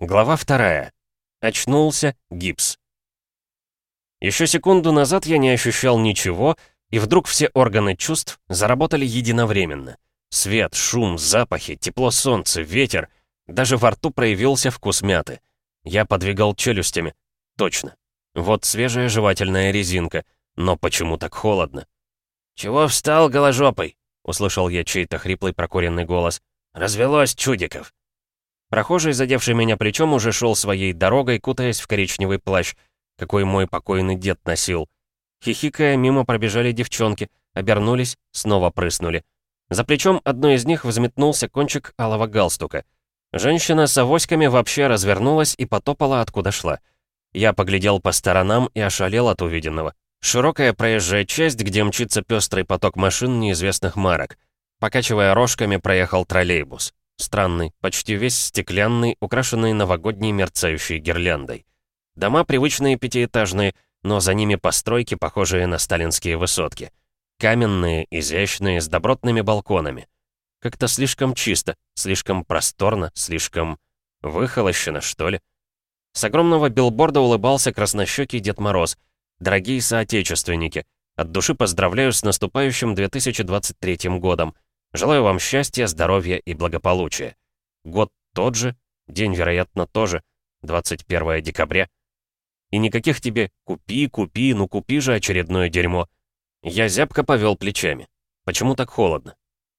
Глава вторая. Очнулся гипс. Еще секунду назад я не ощущал ничего, и вдруг все органы чувств заработали единовременно. Свет, шум, запахи, тепло солнца, ветер. Даже во рту проявился вкус мяты. Я подвигал челюстями. Точно. Вот свежая жевательная резинка. Но почему так холодно? «Чего встал голожопой?» — услышал я чей-то хриплый прокуренный голос. «Развелось чудиков!» Прохожий, задевший меня плечом, уже шел своей дорогой, кутаясь в коричневый плащ, какой мой покойный дед носил. Хихикая, мимо пробежали девчонки, обернулись, снова прыснули. За плечом одной из них взметнулся кончик алого галстука. Женщина с авоськами вообще развернулась и потопала, откуда шла. Я поглядел по сторонам и ошалел от увиденного. Широкая проезжая часть, где мчится пестрый поток машин неизвестных марок. Покачивая рожками, проехал троллейбус. Странный, почти весь стеклянный, украшенный новогодней мерцающей гирляндой. Дома привычные пятиэтажные, но за ними постройки, похожие на сталинские высотки. Каменные, изящные, с добротными балконами. Как-то слишком чисто, слишком просторно, слишком... выхолощено, что ли? С огромного билборда улыбался краснощекий Дед Мороз. Дорогие соотечественники, от души поздравляю с наступающим 2023 годом. Желаю вам счастья, здоровья и благополучия. Год тот же, день, вероятно, тоже, 21 декабря. И никаких тебе «купи, купи, ну купи же очередное дерьмо». Я зябко повел плечами. Почему так холодно?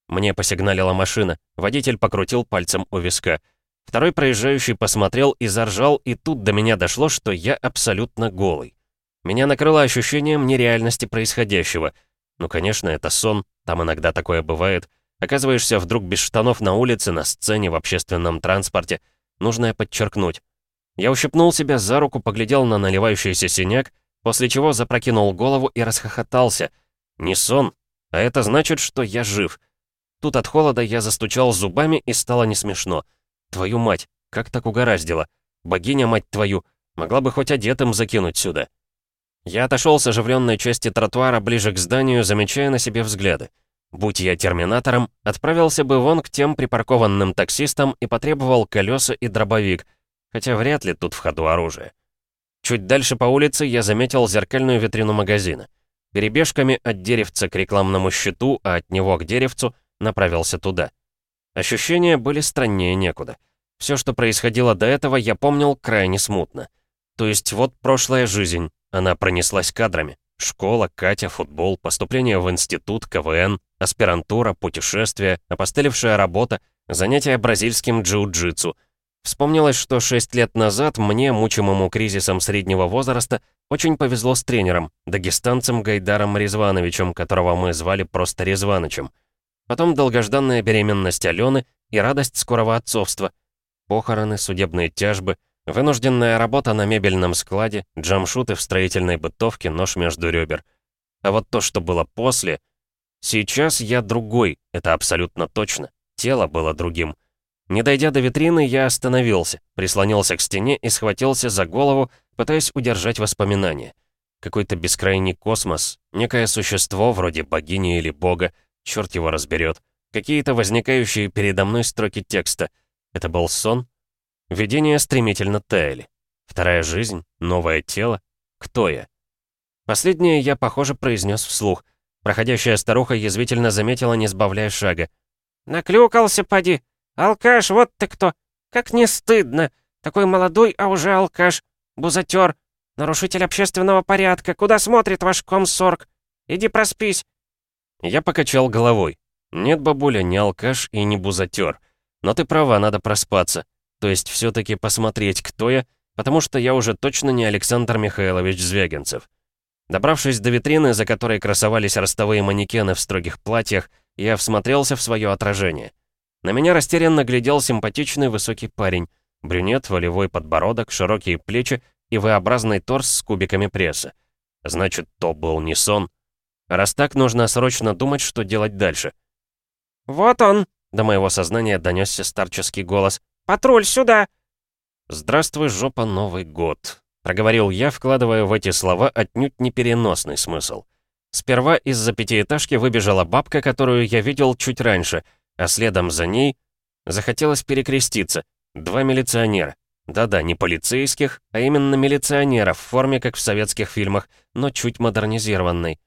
Мне посигналила машина, водитель покрутил пальцем у виска. Второй проезжающий посмотрел и заржал, и тут до меня дошло, что я абсолютно голый. Меня накрыло ощущением нереальности происходящего. Ну, конечно, это сон, там иногда такое бывает. Оказываешься вдруг без штанов на улице, на сцене, в общественном транспорте. Нужно подчеркнуть. Я ущипнул себя за руку, поглядел на наливающийся синяк, после чего запрокинул голову и расхохотался. Не сон, а это значит, что я жив. Тут от холода я застучал зубами и стало не смешно. Твою мать, как так угораздило? Богиня, мать твою, могла бы хоть одетым закинуть сюда. Я отошел с оживленной части тротуара ближе к зданию, замечая на себе взгляды. Будь я терминатором, отправился бы вон к тем припаркованным таксистам и потребовал колеса и дробовик, хотя вряд ли тут в ходу оружие. Чуть дальше по улице я заметил зеркальную витрину магазина. Перебежками от деревца к рекламному щиту, а от него к деревцу, направился туда. Ощущения были страннее некуда. Все, что происходило до этого, я помнил крайне смутно. То есть вот прошлая жизнь, она пронеслась кадрами. Школа, Катя, футбол, поступление в институт, КВН, аспирантура, путешествия, опостылевшая работа, занятия бразильским джиу-джитсу. Вспомнилось, что 6 лет назад мне, мучимому кризисом среднего возраста, очень повезло с тренером, дагестанцем Гайдаром Резвановичем, которого мы звали просто Резванычем. Потом долгожданная беременность Алены и радость скорого отцовства. Похороны, судебные тяжбы — Вынужденная работа на мебельном складе, джамшуты в строительной бытовке, нож между ребер. А вот то, что было после... Сейчас я другой, это абсолютно точно. Тело было другим. Не дойдя до витрины, я остановился, прислонился к стене и схватился за голову, пытаясь удержать воспоминания. Какой-то бескрайний космос, некое существо вроде богини или бога, черт его разберет. Какие-то возникающие передо мной строки текста. Это был сон? Видения стремительно таяли. Вторая жизнь, новое тело. Кто я? Последнее я, похоже, произнес вслух. Проходящая старуха язвительно заметила, не сбавляя шага. «Наклюкался, поди! Алкаш, вот ты кто! Как не стыдно! Такой молодой, а уже алкаш! Бузатер! Нарушитель общественного порядка! Куда смотрит ваш комсорг? Иди проспись!» Я покачал головой. «Нет, бабуля, не алкаш и не бузатер. Но ты права, надо проспаться. То есть все-таки посмотреть, кто я, потому что я уже точно не Александр Михайлович Звягинцев. Добравшись до витрины, за которой красовались ростовые манекены в строгих платьях, я всмотрелся в свое отражение. На меня растерянно глядел симпатичный высокий парень. Брюнет, волевой подбородок, широкие плечи и V-образный торс с кубиками пресса. Значит, то был не сон. Раз так, нужно срочно думать, что делать дальше. «Вот он!» — до моего сознания донесся старческий голос. «Патруль, сюда!» «Здравствуй, жопа, Новый год», — проговорил я, вкладывая в эти слова отнюдь непереносный смысл. Сперва из-за пятиэтажки выбежала бабка, которую я видел чуть раньше, а следом за ней захотелось перекреститься. Два милиционера. Да-да, не полицейских, а именно милиционеров в форме, как в советских фильмах, но чуть модернизированной.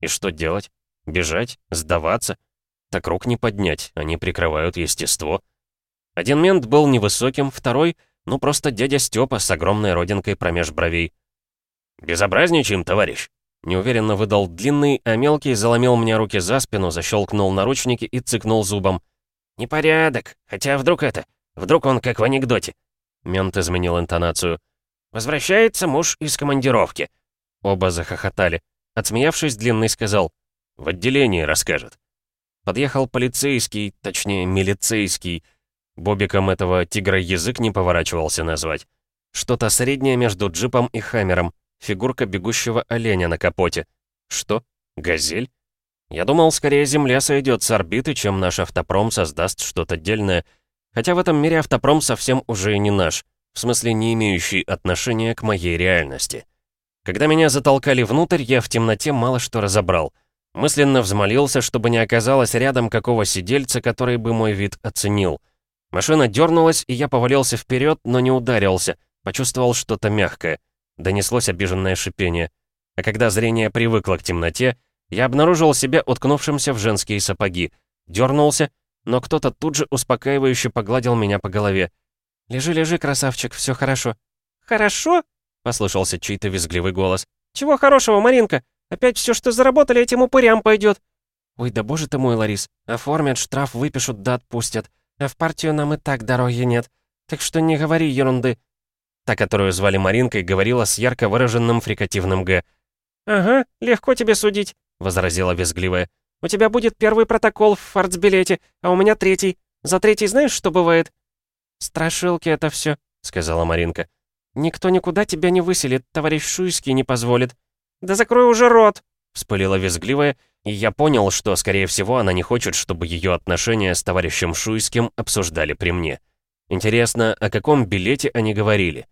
И что делать? Бежать? Сдаваться? Так рук не поднять, они прикрывают естество. Один мент был невысоким, второй — ну просто дядя Степа с огромной родинкой промеж бровей. «Безобразничаем, товарищ!» Неуверенно выдал длинный, а мелкий заломил мне руки за спину, защелкнул наручники и цыкнул зубом. «Непорядок. Хотя вдруг это... Вдруг он как в анекдоте. Мент изменил интонацию. «Возвращается муж из командировки». Оба захохотали. Отсмеявшись, Длинный сказал. «В отделении расскажет». Подъехал полицейский, точнее, милицейский. Бобиком этого тигра язык не поворачивался назвать. Что-то среднее между джипом и хаммером. Фигурка бегущего оленя на капоте. Что? Газель? Я думал, скорее Земля сойдет с орбиты, чем наш автопром создаст что-то дельное — Хотя в этом мире автопром совсем уже не наш, в смысле не имеющий отношения к моей реальности. Когда меня затолкали внутрь, я в темноте мало что разобрал. Мысленно взмолился, чтобы не оказалось рядом какого сидельца, который бы мой вид оценил. Машина дернулась, и я повалился вперед, но не ударился, почувствовал что-то мягкое. Донеслось обиженное шипение. А когда зрение привыкло к темноте, я обнаружил себя уткнувшимся в женские сапоги, дернулся но кто-то тут же успокаивающе погладил меня по голове. «Лежи, лежи, красавчик, все хорошо». «Хорошо?» — послышался чей-то визгливый голос. «Чего хорошего, Маринка? Опять все, что заработали, этим упырям пойдет. «Ой, да боже ты мой, Ларис, оформят штраф, выпишут да отпустят. А в партию нам и так дороги нет. Так что не говори ерунды». Та, которую звали Маринкой, говорила с ярко выраженным фрикативным «г». «Ага, легко тебе судить», — возразила визгливая. У тебя будет первый протокол в фартсбилете, а у меня третий. За третий знаешь, что бывает?» «Страшилки это все, сказала Маринка. «Никто никуда тебя не выселит, товарищ Шуйский не позволит». «Да закрой уже рот!» — вспылила визгливая, и я понял, что, скорее всего, она не хочет, чтобы ее отношения с товарищем Шуйским обсуждали при мне. Интересно, о каком билете они говорили?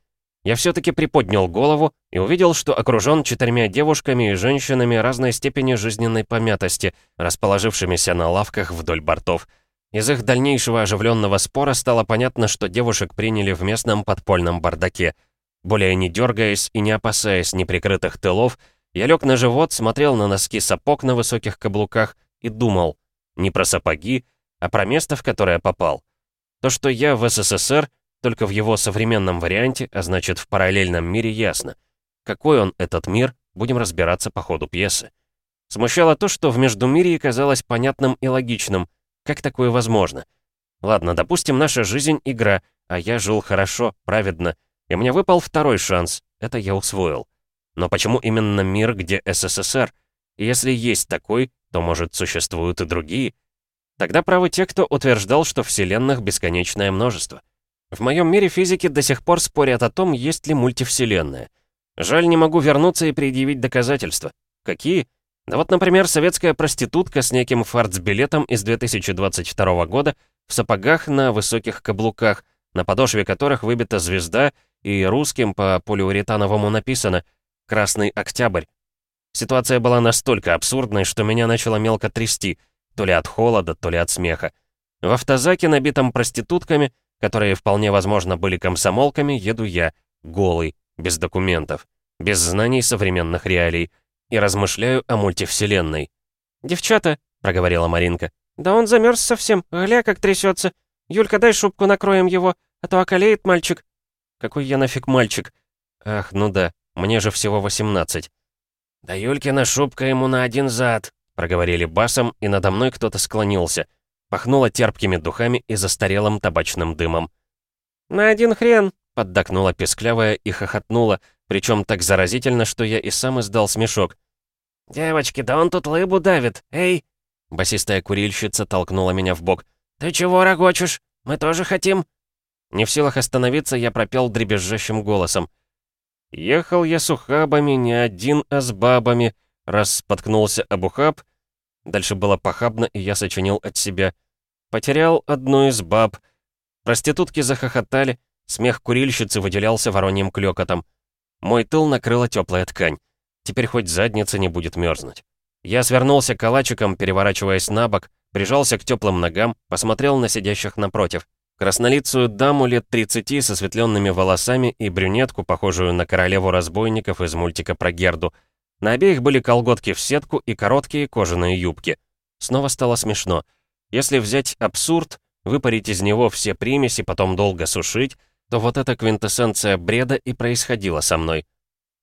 Я все-таки приподнял голову и увидел, что окружен четырьмя девушками и женщинами разной степени жизненной помятости, расположившимися на лавках вдоль бортов. Из их дальнейшего оживленного спора стало понятно, что девушек приняли в местном подпольном бардаке. Более не дергаясь и не опасаясь неприкрытых тылов, я лег на живот, смотрел на носки сапог на высоких каблуках и думал не про сапоги, а про место, в которое попал. То, что я в СССР, только в его современном варианте, а значит в параллельном мире ясно. Какой он, этот мир, будем разбираться по ходу пьесы. Смущало то, что в Междумирье казалось понятным и логичным. Как такое возможно? Ладно, допустим, наша жизнь — игра, а я жил хорошо, праведно, и мне выпал второй шанс, это я усвоил. Но почему именно мир, где СССР? Если есть такой, то, может, существуют и другие? Тогда правы те, кто утверждал, что вселенных бесконечное множество. В моем мире физики до сих пор спорят о том, есть ли мультивселенная. Жаль, не могу вернуться и предъявить доказательства. Какие? Да вот, например, советская проститутка с неким фартс-билетом из 2022 года в сапогах на высоких каблуках, на подошве которых выбита звезда и русским по полиуретановому написано «Красный Октябрь». Ситуация была настолько абсурдной, что меня начало мелко трясти, то ли от холода, то ли от смеха. В автозаке, набитом проститутками, которые вполне возможно были комсомолками, еду я, голый, без документов, без знаний современных реалий, и размышляю о мультивселенной. «Девчата», — проговорила Маринка, — «да он замерз совсем, гля, как трясется. Юлька, дай шубку, накроем его, а то околеет мальчик». «Какой я нафиг мальчик?» «Ах, ну да, мне же всего 18. «Да Юлькина шубка ему на один зад», — проговорили басом, и надо мной кто-то склонился. Пахнуло терпкими духами и застарелым табачным дымом. «На один хрен!» — поддакнула песклявая и хохотнула, причем так заразительно, что я и сам издал смешок. «Девочки, да он тут лыбу давит, эй!» Басистая курильщица толкнула меня в бок. «Ты чего рогочешь? Мы тоже хотим!» Не в силах остановиться, я пропел дребезжащим голосом. «Ехал я с ухабами, не один, а с бабами, раз споткнулся об ухаб, Дальше было похабно, и я сочинил от себя. Потерял одну из баб. Проститутки захохотали, смех курильщицы выделялся вороньим клёкотом. Мой тыл накрыла теплая ткань. Теперь хоть задница не будет мерзнуть. Я свернулся калачиком, переворачиваясь на бок, прижался к теплым ногам, посмотрел на сидящих напротив. Краснолицую даму лет 30 со светленными волосами и брюнетку, похожую на королеву разбойников из мультика про Герду. На обеих были колготки в сетку и короткие кожаные юбки. Снова стало смешно. Если взять абсурд, выпарить из него все примеси, потом долго сушить, то вот эта квинтэссенция бреда и происходила со мной.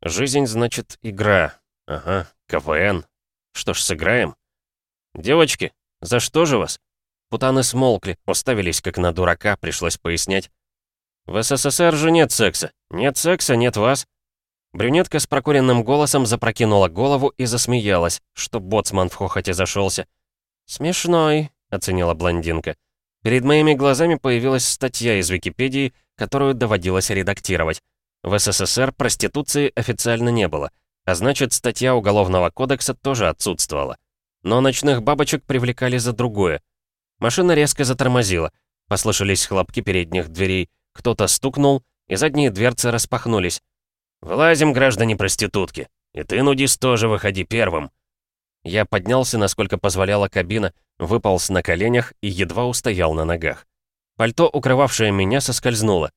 Жизнь, значит, игра. Ага, КВН. Что ж, сыграем? Девочки, за что же вас? Путаны смолкли, уставились как на дурака, пришлось пояснять. В СССР же нет секса. Нет секса, нет вас. Брюнетка с прокуренным голосом запрокинула голову и засмеялась, что боцман в хохоте зашелся. «Смешной», — оценила блондинка. Перед моими глазами появилась статья из Википедии, которую доводилось редактировать. В СССР проституции официально не было, а значит, статья Уголовного кодекса тоже отсутствовала. Но ночных бабочек привлекали за другое. Машина резко затормозила. Послышались хлопки передних дверей. Кто-то стукнул, и задние дверцы распахнулись. «Вылазим, граждане-проститутки. И ты, нудист, тоже выходи первым». Я поднялся, насколько позволяла кабина, выполз на коленях и едва устоял на ногах. Пальто, укрывавшее меня, соскользнуло.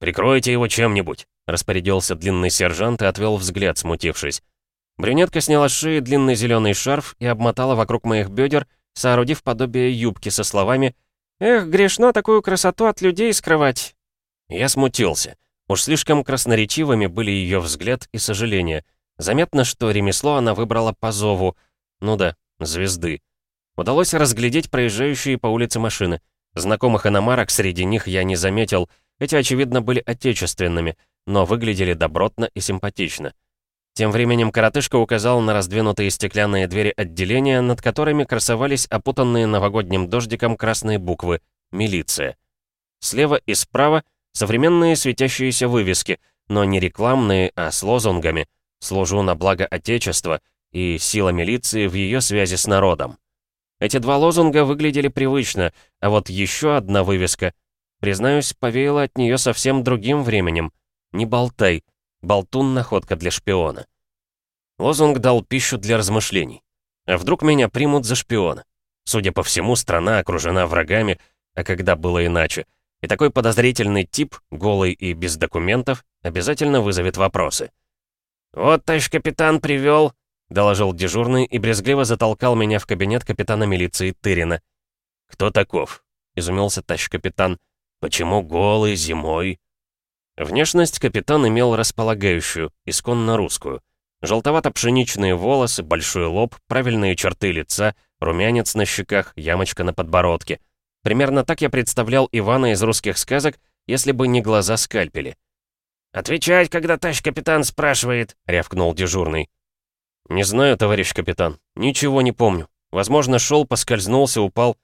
«Прикройте его чем-нибудь», — распорядился длинный сержант и отвел взгляд, смутившись. Брюнетка сняла с шеи длинный зеленый шарф и обмотала вокруг моих бедер, соорудив подобие юбки со словами «Эх, грешно такую красоту от людей скрывать». Я смутился. Уж слишком красноречивыми были ее взгляд и сожаление. Заметно, что ремесло она выбрала по зову, ну да, звезды. Удалось разглядеть проезжающие по улице машины. Знакомых иномарок среди них я не заметил. Эти, очевидно, были отечественными, но выглядели добротно и симпатично. Тем временем коротышка указал на раздвинутые стеклянные двери отделения, над которыми красовались опутанные новогодним дождиком красные буквы «Милиция». Слева и справа современные светящиеся вывески, но не рекламные, а с лозунгами «Служу на благо Отечества» и «Сила милиции в ее связи с народом». Эти два лозунга выглядели привычно, а вот еще одна вывеска, признаюсь, повеяла от нее совсем другим временем. «Не болтай», болтун — находка для шпиона. Лозунг дал пищу для размышлений. А вдруг меня примут за шпиона? Судя по всему, страна окружена врагами, а когда было иначе? И такой подозрительный тип, голый и без документов, обязательно вызовет вопросы. «Вот, товарищ капитан, привел — доложил дежурный и брезгливо затолкал меня в кабинет капитана милиции Тырина. «Кто таков?» — изумился тащ-капитан. «Почему голый, зимой?» Внешность капитан имел располагающую, исконно русскую. Желтовато-пшеничные волосы, большой лоб, правильные черты лица, румянец на щеках, ямочка на подбородке. Примерно так я представлял Ивана из русских сказок, если бы не глаза скальпели. «Отвечать, когда тащ-капитан спрашивает», — рявкнул дежурный. «Не знаю, товарищ капитан. Ничего не помню. Возможно, шел, поскользнулся, упал».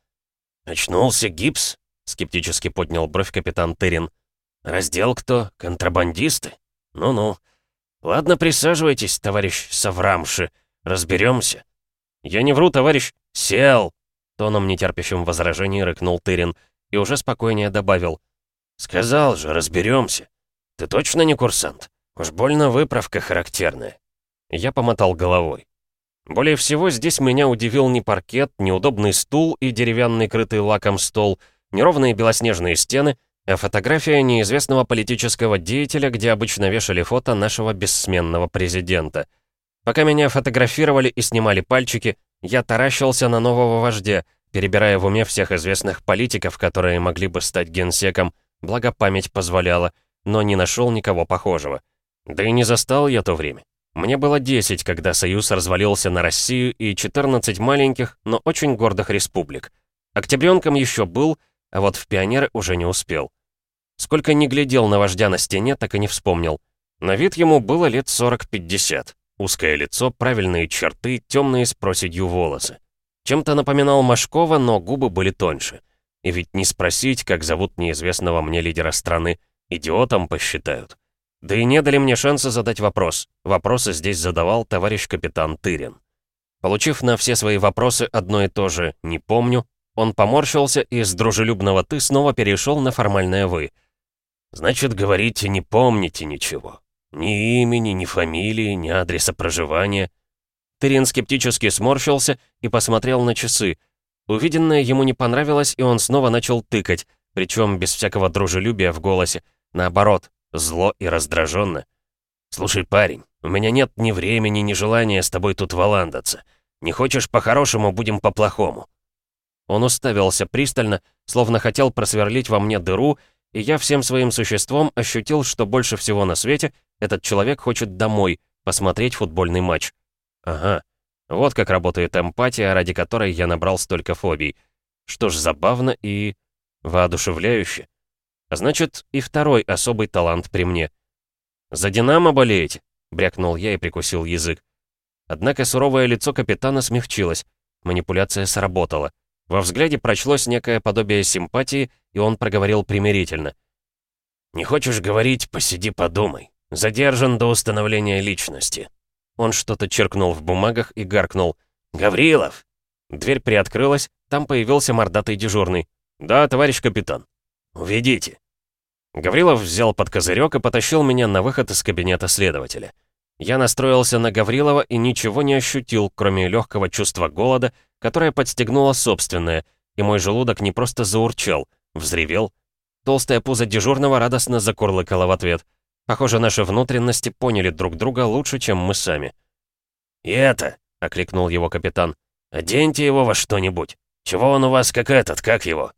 «Очнулся гипс?» — скептически поднял бровь капитан Терин. «Раздел кто? Контрабандисты? Ну-ну. Ладно, присаживайтесь, товарищ Саврамши. Разберемся». «Я не вру, товарищ. Сел!» Тоном нетерпящим возражений рыкнул Тырин и уже спокойнее добавил. «Сказал же, разберемся. Ты точно не курсант? Уж больно выправка характерная». Я помотал головой. Более всего здесь меня удивил не паркет, не удобный стул и деревянный крытый лаком стол, не ровные белоснежные стены, а фотография неизвестного политического деятеля, где обычно вешали фото нашего бессменного президента. Пока меня фотографировали и снимали пальчики, я таращился на нового вождя, перебирая в уме всех известных политиков, которые могли бы стать генсеком, благо память позволяла, но не нашел никого похожего. Да и не застал я то время. Мне было 10, когда Союз развалился на Россию и 14 маленьких, но очень гордых республик. Октябренком еще был, а вот в пионеры уже не успел. Сколько не глядел на вождя на стене, так и не вспомнил. На вид ему было лет 40-50. Узкое лицо, правильные черты, темные с проседью волосы. Чем-то напоминал Машкова, но губы были тоньше. И ведь не спросить, как зовут неизвестного мне лидера страны, идиотом посчитают. Да и не дали мне шанса задать вопрос. Вопросы здесь задавал товарищ капитан Тырин. Получив на все свои вопросы одно и то же «не помню», он поморщился и с дружелюбного «ты» снова перешел на формальное «вы». «Значит, говорите, не помните ничего. Ни имени, ни фамилии, ни адреса проживания». Тырин скептически сморщился и посмотрел на часы. Увиденное ему не понравилось, и он снова начал тыкать, причем без всякого дружелюбия в голосе. Наоборот, зло и раздраженно. «Слушай, парень, у меня нет ни времени, ни желания с тобой тут валандаться. Не хочешь по-хорошему, будем по-плохому». Он уставился пристально, словно хотел просверлить во мне дыру, и я всем своим существом ощутил, что больше всего на свете этот человек хочет домой, посмотреть футбольный матч. Ага, вот как работает эмпатия, ради которой я набрал столько фобий. Что ж, забавно и... воодушевляюще. Значит, и второй особый талант при мне. «За «Динамо» болеете?» — брякнул я и прикусил язык. Однако суровое лицо капитана смягчилось. Манипуляция сработала. Во взгляде прочлось некое подобие симпатии, и он проговорил примирительно. «Не хочешь говорить, посиди подумай. Задержан до установления личности». Он что-то черкнул в бумагах и гаркнул. «Гаврилов!» Дверь приоткрылась, там появился мордатый дежурный. «Да, товарищ капитан». «Уведите». Гаврилов взял под козырек и потащил меня на выход из кабинета следователя. Я настроился на Гаврилова и ничего не ощутил, кроме легкого чувства голода, которое подстегнуло собственное, и мой желудок не просто заурчал, взревел. Толстая пузо дежурного радостно закурлыкала в ответ. Похоже, наши внутренности поняли друг друга лучше, чем мы сами. «И это», — окликнул его капитан, — «оденьте его во что-нибудь. Чего он у вас как этот, как его?»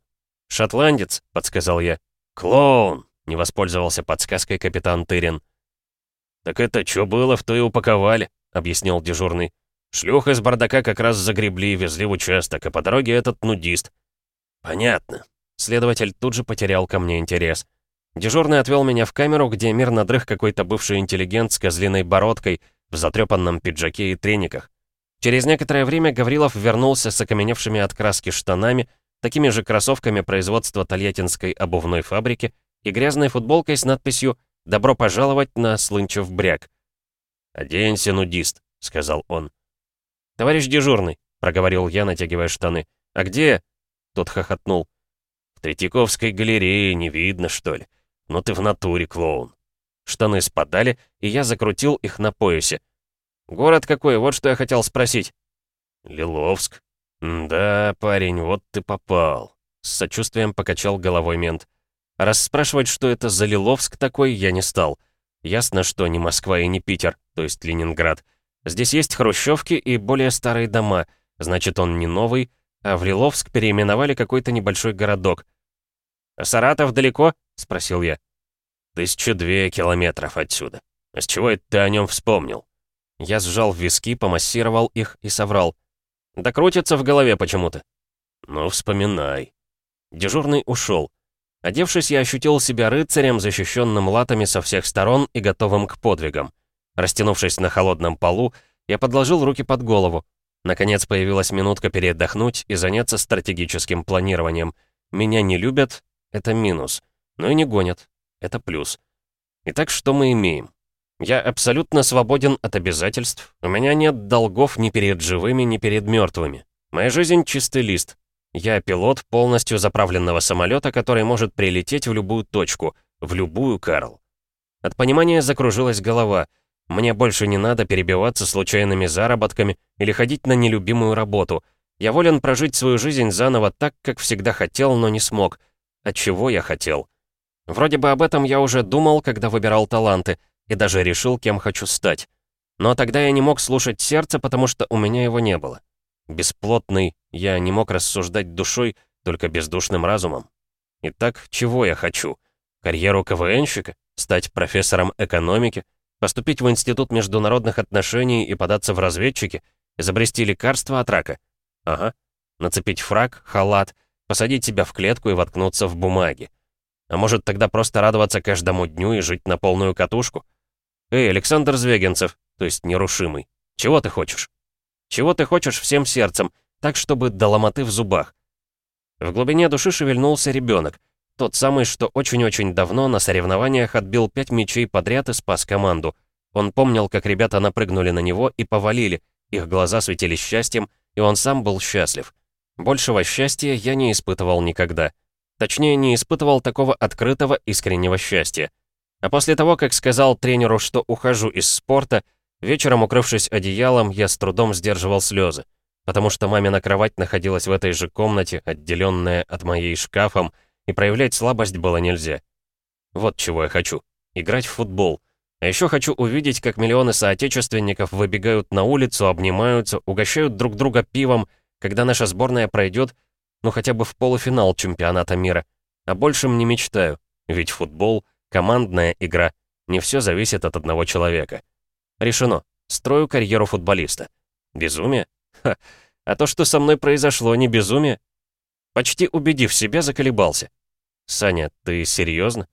«Шотландец», — подсказал я. «Клоун», — не воспользовался подсказкой капитан Тырин. «Так это что было, в то и упаковали», — объяснил дежурный. «Шлюх из бардака как раз загребли и везли в участок, а по дороге этот нудист». «Понятно». Следователь тут же потерял ко мне интерес. Дежурный отвел меня в камеру, где мирно дрых какой-то бывший интеллигент с козлиной бородкой, в затрепанном пиджаке и трениках. Через некоторое время Гаврилов вернулся с окаменевшими от краски штанами, такими же кроссовками производства Тольяттинской обувной фабрики и грязной футболкой с надписью «Добро пожаловать на Слынчев бряк». «Оденься, нудист», — сказал он. «Товарищ дежурный», — проговорил я, натягивая штаны. «А где?» — тот хохотнул. «В Третьяковской галерее не видно, что ли? «Ну ты в натуре, клоун». Штаны спадали, и я закрутил их на поясе. «Город какой? Вот что я хотел спросить». «Лиловск». «Да, парень, вот ты попал». С сочувствием покачал головой мент. Раз спрашивать, что это за Лиловск такой, я не стал. Ясно, что не Москва и не Питер, то есть Ленинград. Здесь есть хрущевки и более старые дома, значит, он не новый, а в Лиловск переименовали какой-то небольшой городок. «А Саратов далеко?» — спросил я. «Тысячу две километров отсюда. А с чего это ты о нем вспомнил?» Я сжал виски, помассировал их и соврал. «Да крутится в голове почему-то». «Ну, вспоминай». Дежурный ушел. Одевшись, я ощутил себя рыцарем, защищенным латами со всех сторон и готовым к подвигам. Растянувшись на холодном полу, я подложил руки под голову. Наконец появилась минутка передохнуть и заняться стратегическим планированием. Меня не любят, это минус. Но и не гонят. Это плюс. Итак, что мы имеем? Я абсолютно свободен от обязательств. У меня нет долгов ни перед живыми, ни перед мертвыми. Моя жизнь чистый лист. Я пилот полностью заправленного самолета, который может прилететь в любую точку, в любую, Карл. От понимания закружилась голова. Мне больше не надо перебиваться случайными заработками или ходить на нелюбимую работу. Я волен прожить свою жизнь заново так, как всегда хотел, но не смог. А чего я хотел? Вроде бы об этом я уже думал, когда выбирал таланты, и даже решил, кем хочу стать. Но тогда я не мог слушать сердце, потому что у меня его не было. Бесплотный, я не мог рассуждать душой, только бездушным разумом. Итак, чего я хочу? Карьеру КВНщика? Стать профессором экономики? Поступить в Институт международных отношений и податься в разведчики? Изобрести лекарство от рака? Ага. Нацепить фраг, халат — Посадить себя в клетку и воткнуться в бумаги. А может тогда просто радоваться каждому дню и жить на полную катушку? Эй, Александр Звегинцев, то есть нерушимый, чего ты хочешь? Чего ты хочешь всем сердцем, так, чтобы до ломоты в зубах? В глубине души шевельнулся ребенок, тот самый, что очень-очень давно на соревнованиях отбил пять мячей подряд и спас команду. Он помнил, как ребята напрыгнули на него и повалили, их глаза светились счастьем, и он сам был счастлив. Большего счастья я не испытывал никогда. Точнее, не испытывал такого открытого, искреннего счастья. А после того, как сказал тренеру, что ухожу из спорта, вечером, укрывшись одеялом, я с трудом сдерживал слезы. Потому что мамина кровать находилась в этой же комнате, отделенная от моей шкафом, и проявлять слабость было нельзя. Вот чего я хочу. Играть в футбол. А еще хочу увидеть, как миллионы соотечественников выбегают на улицу, обнимаются, угощают друг друга пивом, когда наша сборная пройдет, ну хотя бы в полуфинал чемпионата мира. О большем не мечтаю, ведь футбол — командная игра, не все зависит от одного человека. Решено. Строю карьеру футболиста. Безумие? Ха. А то, что со мной произошло, не безумие? Почти убедив себя, заколебался. «Саня, ты серьезно?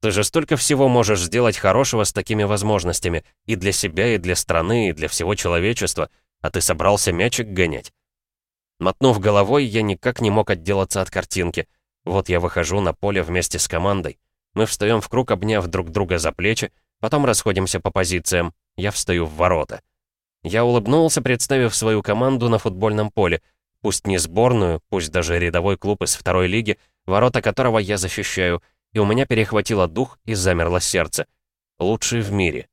Ты же столько всего можешь сделать хорошего с такими возможностями. И для себя, и для страны, и для всего человечества. А ты собрался мячик гонять. Мотнув головой, я никак не мог отделаться от картинки. Вот я выхожу на поле вместе с командой. Мы встаем в круг, обняв друг друга за плечи, потом расходимся по позициям. Я встаю в ворота. Я улыбнулся, представив свою команду на футбольном поле. Пусть не сборную, пусть даже рядовой клуб из второй лиги, ворота которого я защищаю, и у меня перехватило дух и замерло сердце. Лучший в мире.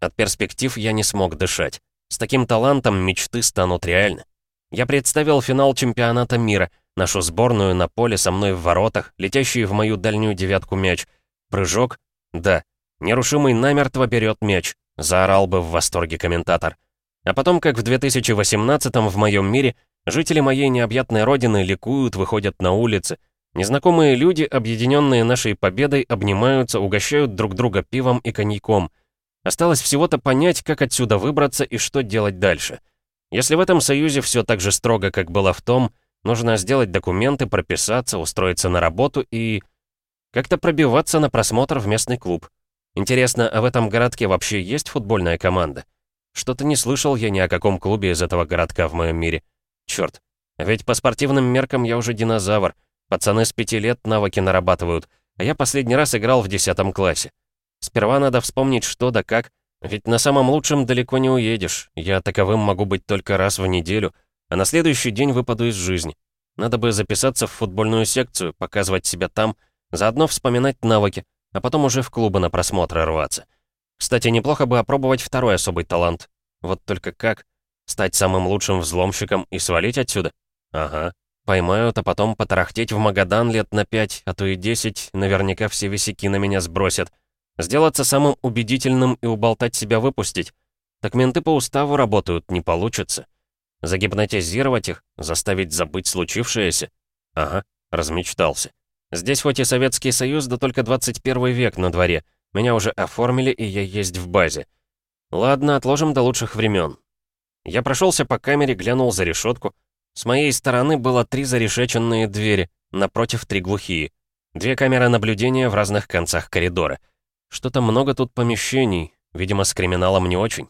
От перспектив я не смог дышать. С таким талантом мечты станут реальны. Я представил финал чемпионата мира, нашу сборную на поле со мной в воротах, летящий в мою дальнюю девятку мяч. Прыжок? Да. Нерушимый намертво берет мяч. Заорал бы в восторге комментатор. А потом, как в 2018-м в моем мире, жители моей необъятной родины ликуют, выходят на улицы, Незнакомые люди, объединенные нашей победой, обнимаются, угощают друг друга пивом и коньяком. Осталось всего-то понять, как отсюда выбраться и что делать дальше. Если в этом союзе все так же строго, как было в том, нужно сделать документы, прописаться, устроиться на работу и... Как-то пробиваться на просмотр в местный клуб. Интересно, а в этом городке вообще есть футбольная команда? Что-то не слышал я ни о каком клубе из этого городка в моем мире. Черт, ведь по спортивным меркам я уже динозавр — Пацаны с пяти лет навыки нарабатывают, а я последний раз играл в десятом классе. Сперва надо вспомнить что да как, ведь на самом лучшем далеко не уедешь. Я таковым могу быть только раз в неделю, а на следующий день выпаду из жизни. Надо бы записаться в футбольную секцию, показывать себя там, заодно вспоминать навыки, а потом уже в клубы на просмотры рваться. Кстати, неплохо бы опробовать второй особый талант. Вот только как? Стать самым лучшим взломщиком и свалить отсюда? Ага. Поймают, а потом потарахтеть в Магадан лет на пять, а то и десять, наверняка все висяки на меня сбросят. Сделаться самым убедительным и уболтать себя выпустить. Так менты по уставу работают, не получится. Загипнотизировать их, заставить забыть случившееся? Ага, размечтался. Здесь хоть и Советский Союз, да только 21 век на дворе. Меня уже оформили, и я есть в базе. Ладно, отложим до лучших времен. Я прошелся по камере, глянул за решетку, с моей стороны было три зарешеченные двери, напротив три глухие. Две камеры наблюдения в разных концах коридора. Что-то много тут помещений, видимо, с криминалом не очень.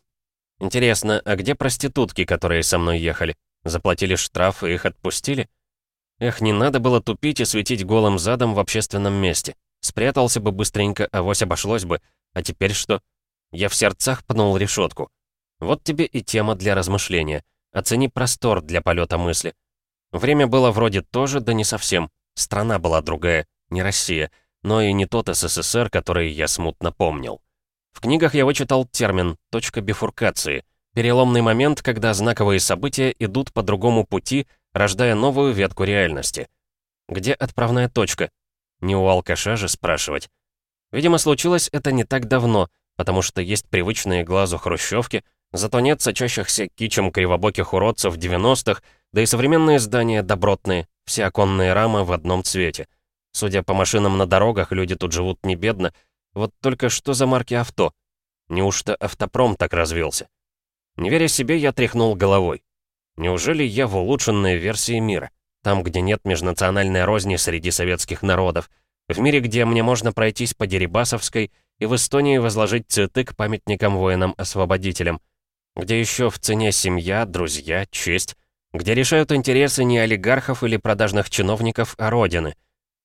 Интересно, а где проститутки, которые со мной ехали? Заплатили штраф и их отпустили? Эх, не надо было тупить и светить голым задом в общественном месте. Спрятался бы быстренько, авось обошлось бы. А теперь что? Я в сердцах пнул решетку. Вот тебе и тема для размышления. Оцени простор для полета мысли. Время было вроде тоже, да не совсем. Страна была другая, не Россия, но и не тот СССР, который я смутно помнил. В книгах я вычитал термин «точка бифуркации», переломный момент, когда знаковые события идут по другому пути, рождая новую ветку реальности. Где отправная точка? Не у алкаша же спрашивать. Видимо, случилось это не так давно, потому что есть привычные глазу хрущевки, Зато нет сочащихся кичем кривобоких уродцев 90-х, да и современные здания добротные, все оконные рамы в одном цвете. Судя по машинам на дорогах, люди тут живут не бедно. Вот только что за марки авто? Неужто автопром так развился? Не веря себе, я тряхнул головой. Неужели я в улучшенной версии мира? Там, где нет межнациональной розни среди советских народов. В мире, где мне можно пройтись по Дерибасовской и в Эстонии возложить цветы к памятникам воинам-освободителям где еще в цене семья, друзья, честь, где решают интересы не олигархов или продажных чиновников, а Родины.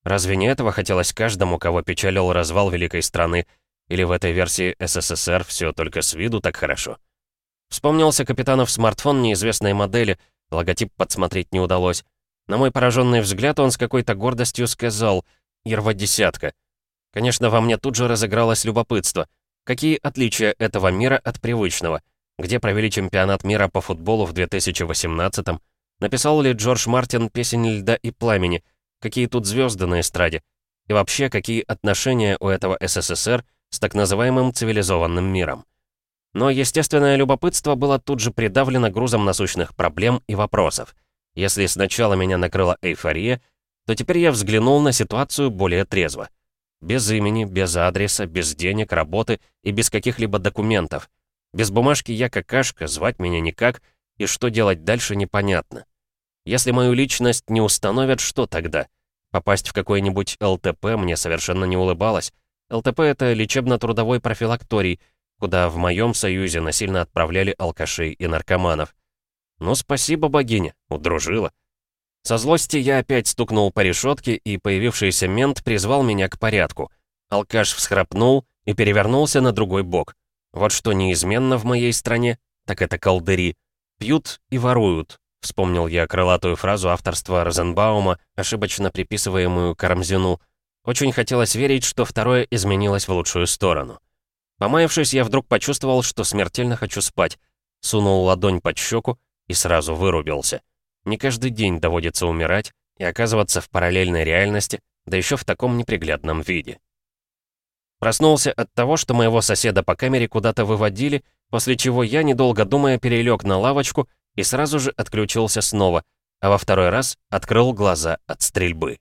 Разве не этого хотелось каждому, кого печалил развал великой страны, или в этой версии СССР все только с виду так хорошо? Вспомнился капитанов смартфон неизвестной модели, логотип подсмотреть не удалось. На мой пораженный взгляд он с какой-то гордостью сказал «Ирва десятка». Конечно, во мне тут же разыгралось любопытство. Какие отличия этого мира от привычного — где провели чемпионат мира по футболу в 2018-м, написал ли Джордж Мартин «Песень льда и пламени», какие тут звезды на эстраде, И вообще, какие отношения у этого СССР с так называемым цивилизованным миром. Но естественное любопытство было тут же придавлено грузом насущных проблем и вопросов. Если сначала меня накрыла эйфория, то теперь я взглянул на ситуацию более трезво. Без имени, без адреса, без денег, работы и без каких-либо документов. Без бумажки я какашка, звать меня никак, и что делать дальше непонятно. Если мою личность не установят, что тогда? Попасть в какой-нибудь ЛТП мне совершенно не улыбалось. ЛТП — это лечебно-трудовой профилакторий, куда в моем союзе насильно отправляли алкашей и наркоманов. Ну, спасибо, богиня, удружила. Со злости я опять стукнул по решетке, и появившийся мент призвал меня к порядку. Алкаш всхрапнул и перевернулся на другой бок. Вот что неизменно в моей стране, так это колдыри. Пьют и воруют. Вспомнил я крылатую фразу авторства Розенбаума, ошибочно приписываемую Карамзину. Очень хотелось верить, что второе изменилось в лучшую сторону. Помаявшись, я вдруг почувствовал, что смертельно хочу спать. Сунул ладонь под щеку и сразу вырубился. Не каждый день доводится умирать и оказываться в параллельной реальности, да еще в таком неприглядном виде. Проснулся от того, что моего соседа по камере куда-то выводили, после чего я, недолго думая, перелег на лавочку и сразу же отключился снова, а во второй раз открыл глаза от стрельбы.